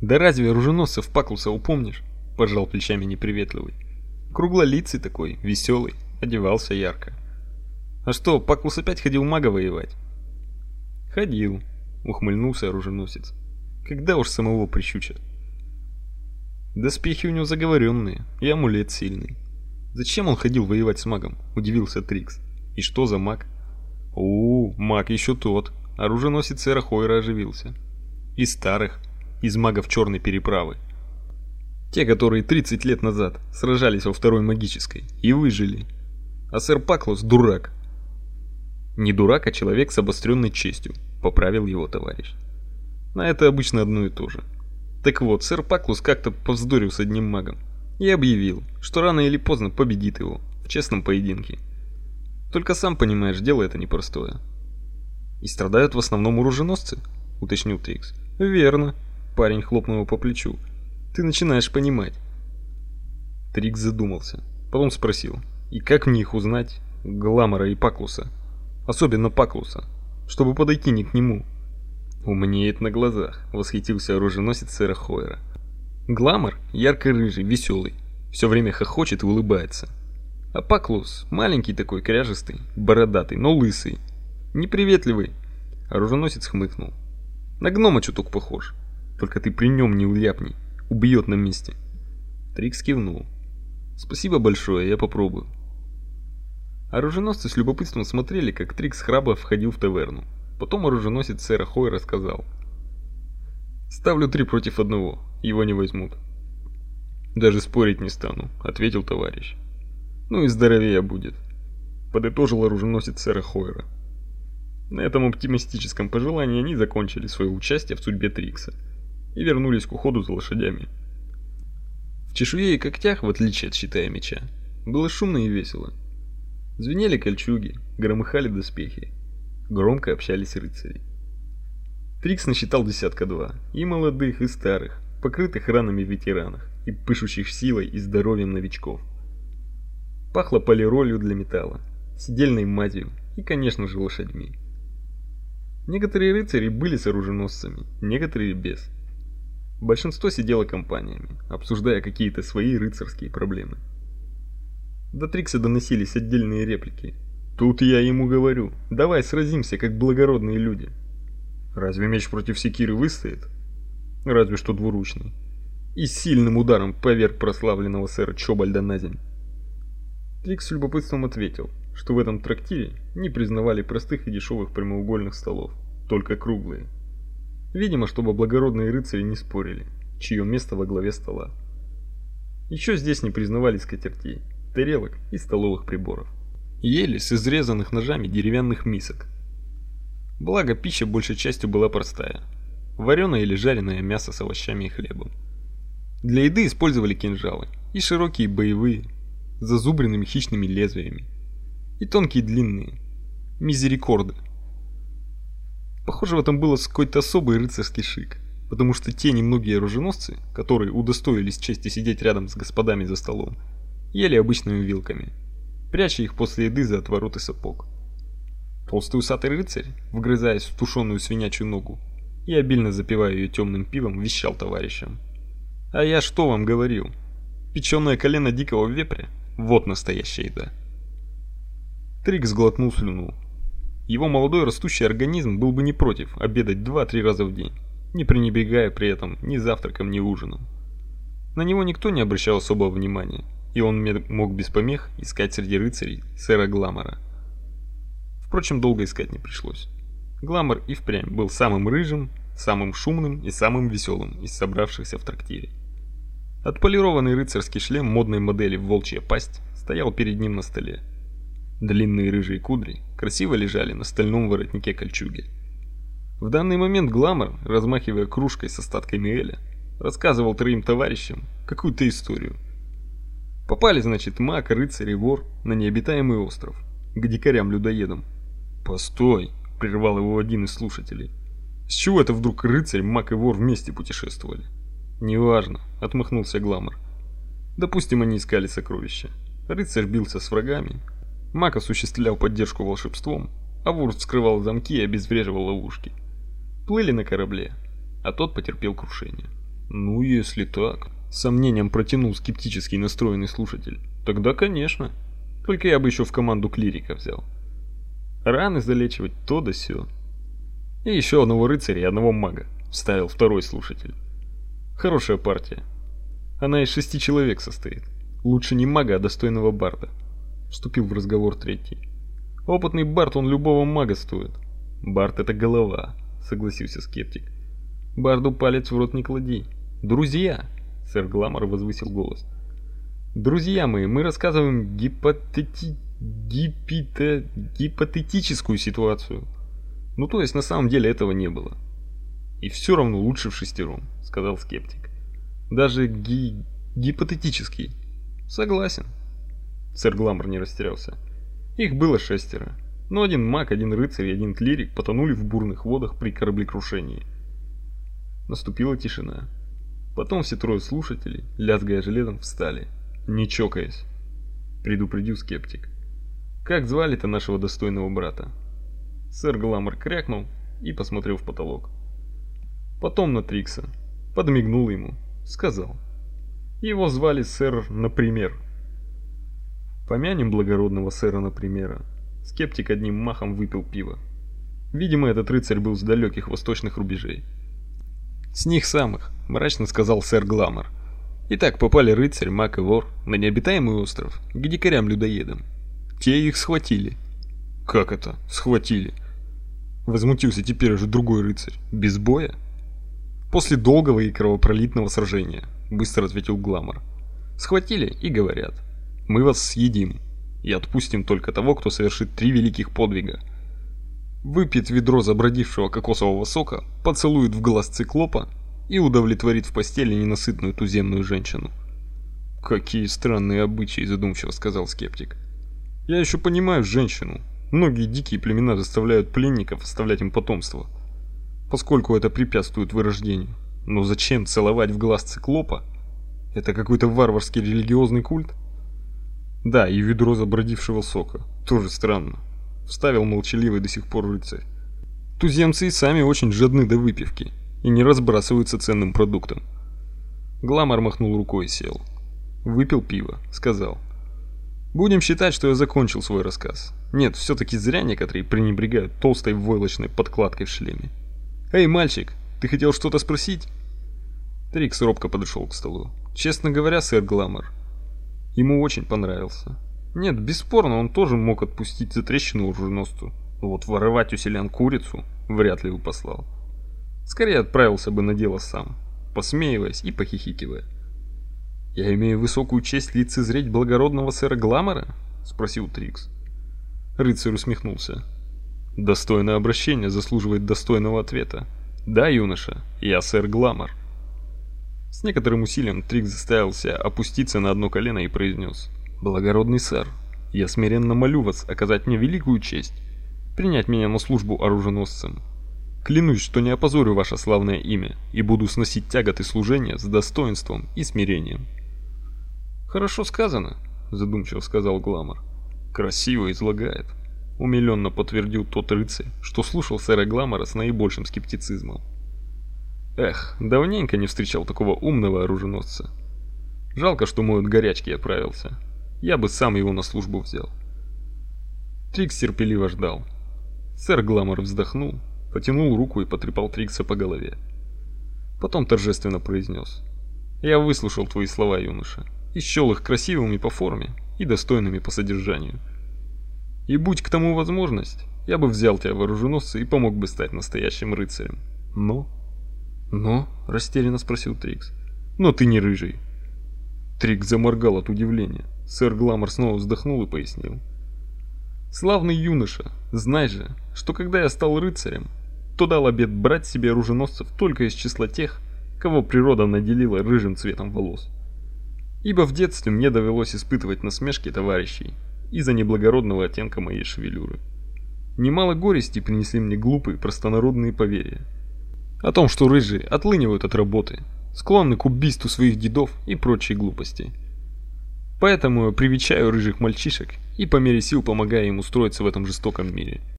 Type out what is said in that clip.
Да разве оруженосцев Паклуса упомнишь? Пожал плечами неприветливый. Круглолицый такой, веселый, одевался ярко. А что, Паклус опять ходил мага воевать? Ходил, ухмыльнулся оруженосец. Когда уж самого прищучат? Доспехи у него заговоренные, и амулет сильный. Зачем он ходил воевать с магом? Удивился Трикс. И что за маг? У, маг еще тот. Оруженосец сэра Хойра оживился. Из старых, из магов черной переправы. Те, которые 30 лет назад сражались во второй магической и выжили. А сэр Паклус дурак. Не дурак, а человек с обостренной честью, поправил его товарищ. На это обычно одно и то же. Так вот, сэр Паклус как-то повздорил с одним магом и объявил, что рано или поздно победит его в честном поединке. Только сам понимаешь, дело это непростое. И страдают в основном оруженосцы, уточнил Трикс. Верно, парень хлопнул его по плечу. Ты начинаешь понимать. Трикс задумался, потом спросил: "И как мне их узнать, Гламора и Паклуса? Особенно Паклуса, чтобы подойти не к нему?" Умнеет на глазах, восхитился оруженосец сэра Хойера. Гламор ярко-рыжий, веселый, все время хохочет и улыбается. А Паклус маленький такой, кряжестый, бородатый, но лысый, неприветливый. Оруженосец хмыкнул. На гнома чуток похож. Только ты при нем не уляпни, убьет на месте. Трикс кивнул. Спасибо большое, я попробую. Оруженосцы с любопытством смотрели, как Трикс храбро входил в таверну. Потом оруженосец сэра Хой рассказал. «Ставлю три против одного, его не возьмут». «Даже спорить не стану», — ответил товарищ. «Ну и здоровее будет», — подытожил оруженосец сэра Хойра. На этом оптимистическом пожелании они закончили свое участие в судьбе Трикса и вернулись к уходу за лошадями. В чешуе и когтях, в отличие от щита и меча, было шумно и весело. Звенели кольчуги, громыхали доспехи, громко общались рыцари. Трикс насчитал десятка два, и молодых, и старых, покрытых ранами ветеранов, и пышущих силой и здоровьем новичков. Пахло полиролью для металла, сидельной мазью и, конечно же, лошадьми. Некоторые рыцари были с оруженосцами, некоторые без. Большинство сидело компаниями, обсуждая какие-то свои рыцарские проблемы. До Трикса доносились отдельные реплики, Тут я ему говорю: "Давай сразимся, как благородные люди". Разве меч против секиры выстоит? Разве что двуручный. И сильным ударом поверг прославленного сэра Чобальда на землю. Трикс с любопытством ответил, что в этом трактире не признавали простых и дешевых прямоугольных столов, только круглые. Видимо, чтобы благородные рыцари не спорили, чье место во главе стола. Еще здесь не признавали скатертей, тарелок и столовых приборов ели с изрезанных ножами деревянных мисок. Благо пища большей частью была простая: вареное или жареное мясо с овощами и хлебом. Для еды использовали кинжалы, и широкие боевые, с зазубренными хищными лезвиями, и тонкие длинные, мизерикорды. Похоже, в этом было какой-то особый рыцарский шик, потому что те немногие оруженосцы, которые удостоились чести сидеть рядом с господами за столом, ели обычными вилками – пряча их после еды за отвороты сапог. Толстый усатый рыцарь, вгрызаясь в тушеную свинячью ногу и обильно запивая ее темным пивом, вещал товарищам. «А я что вам говорил? Печеное колено дикого вепря – вот настоящая еда». Трик сглотнул слюну. Его молодой растущий организм был бы не против обедать два-три раза в день, не пренебрегая при этом ни завтраком, ни ужином. На него никто не обращал особого внимания – и он мог без помех искать среди рыцарей сэра Гламора. Впрочем, долго искать не пришлось. Гламор и впрямь был самым рыжим, самым шумным и самым веселым из собравшихся в трактире. Отполированный рыцарский шлем модной модели «Волчья пасть» стоял перед ним на столе. Длинные рыжие кудри красиво лежали на стальном воротнике кольчуги. В данный момент Гламор, размахивая кружкой с остатками эля, рассказывал троим товарищам какую-то историю – Попали, значит, маг, рыцарь и вор на необитаемый остров, к дикарям-людоедам. «Постой!» — прервал его один из слушателей. «С чего это вдруг рыцарь, маг и вор вместе путешествовали?» «Неважно», — отмахнулся Гламор. «Допустим, они искали сокровища. Рыцарь бился с врагами, маг осуществлял поддержку волшебством, а вор вскрывал замки и обезвреживал ловушки. Плыли на корабле, а тот потерпел крушение. Ну, если так, с сомнением протянул скептически настроенный слушатель. Тогда, конечно. Только я бы еще в команду клирика взял. Раны залечивать то да сё. И еще одного рыцаря и одного мага, вставил второй слушатель. Хорошая партия. Она из шести человек состоит. Лучше не мага, а достойного барда. Вступил в разговор третий. Опытный бард, он любого мага стоит. Бард это голова, согласился скептик. Барду палец в рот не клади. Друзья, сэр Гламор возвысил голос. Друзья мои, мы рассказываем гипотети... гипите... гипотетическую ситуацию. Ну то есть на самом деле этого не было. И все равно лучше в шестером, сказал скептик. Даже ги... гипотетический. Согласен. Сэр Гламор не растерялся. Их было шестеро. Но один маг, один рыцарь и один клирик потонули в бурных водах при кораблекрушении. Наступила тишина. Потом все трое слушателей, лязгая железом, встали, не чокаясь. Предупредил скептик. Как звали-то нашего достойного брата? Сэр Гламор крякнул и посмотрел в потолок. Потом на Трикса, подмигнул ему, сказал: "Его звали сэр, например". Помянем благородного сэра, например. Скептик одним махом выпил пиво. Видимо, этот рыцарь был с далеких восточных рубежей. С них самых, мрачно сказал сэр Гламор. Итак, попали рыцарь, маг и вор на необитаемый остров, к дикарям-людоедам. Те их схватили. Как это? Схватили? Возмутился теперь уже другой рыцарь. Без боя? После долгого и кровопролитного сражения, быстро ответил Гламор. Схватили и говорят: "Мы вас съедим и отпустим только того, кто совершит три великих подвига: выпьет ведро забродившего кокосового сока, поцелует в глаз циклопа и удовлетворит в постели ненасытную туземную женщину. Какие странные обычаи, задумчиво сказал скептик. Я еще понимаю женщину. Многие дикие племена заставляют пленников оставлять им потомство, поскольку это препятствует вырождению. Но зачем целовать в глаз циклопа? Это какой-то варварский религиозный культ? Да, и ведро забродившего сока. Тоже странно вставил молчаливый до сих пор рыцарь. Туземцы и сами очень жадны до выпивки и не разбрасываются ценным продуктом. Гламор махнул рукой и сел. Выпил пиво, сказал: "Будем считать, что я закончил свой рассказ. Нет, все таки зря некоторые пренебрегают толстой войлочной подкладкой в шлеме. Эй, мальчик, ты хотел что-то спросить?" Трикс робко подошел к столу. "Честно говоря, сэр Гламор, ему очень понравился. Нет, бесспорно, он тоже мог отпустить за трещину оруженосцу. Но вот воровать у селян курицу вряд ли бы послал. Скорее отправился бы на дело сам, посмеиваясь и похихикивая. «Я имею высокую честь лицезреть благородного сэра Гламора?» — спросил Трикс. Рыцарь усмехнулся. «Достойное обращение заслуживает достойного ответа. Да, юноша, я сэр Гламор». С некоторым усилием Трикс заставил себя опуститься на одно колено и произнес. Благородный сэр, я смиренно молю вас оказать мне великую честь принять меня на службу оруженосцем. Клянусь, что не опозорю ваше славное имя и буду сносить тяготы служения с достоинством и смирением. Хорошо сказано, задумчиво сказал Гламор. Красиво излагает, умиленно подтвердил тот рыцарь, что слушал сэра Гламора с наибольшим скептицизмом. Эх, давненько не встречал такого умного оруженосца. Жалко, что мой от горячки отправился. Я бы сам его на службу взял. Трикс терпеливо ждал. Сэр Гламор вздохнул, потянул руку и потрепал Трикса по голове. Потом торжественно произнес. «Я выслушал твои слова, юноша, и счел их красивыми по форме и достойными по содержанию. И будь к тому возможность, я бы взял тебя в оруженосцы и помог бы стать настоящим рыцарем. Но...» «Но?» – растерянно спросил Трикс. «Но ты не рыжий». Трикс заморгал от удивления. Сэр Гламор снова вздохнул и пояснил. Славный юноша, знай же, что когда я стал рыцарем, то дал обет брать себе оруженосцев только из числа тех, кого природа наделила рыжим цветом волос. Ибо в детстве мне довелось испытывать насмешки товарищей из-за неблагородного оттенка моей шевелюры. Немало горести принесли мне глупые простонародные поверья о том, что рыжие отлынивают от работы, склонны к убийству своих дедов и прочей глупости. Поэтому я привечаю рыжих мальчишек и по мере сил помогаю им устроиться в этом жестоком мире.